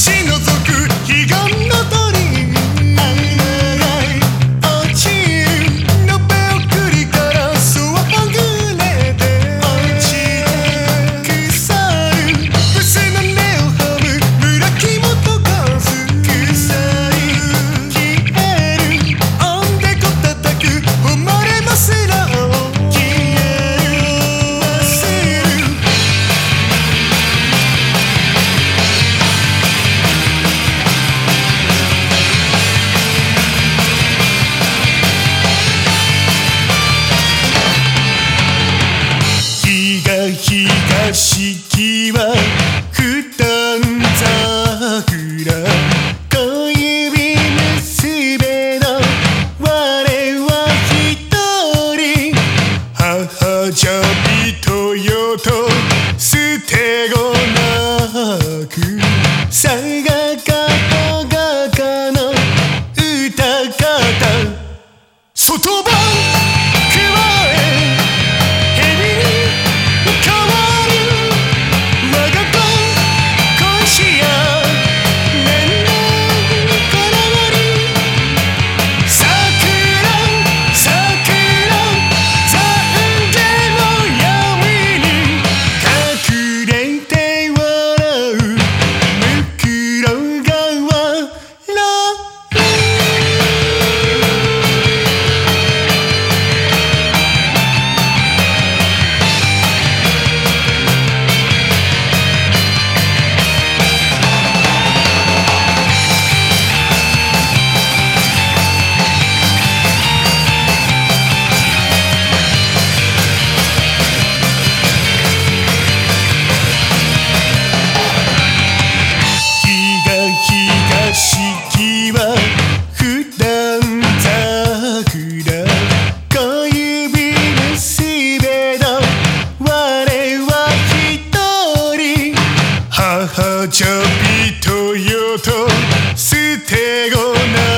し覗く悲願式は二段桜小指結べの我は一人母じゃびとよと捨て子なくさがかがかの歌方外番ちょびとよと捨て子な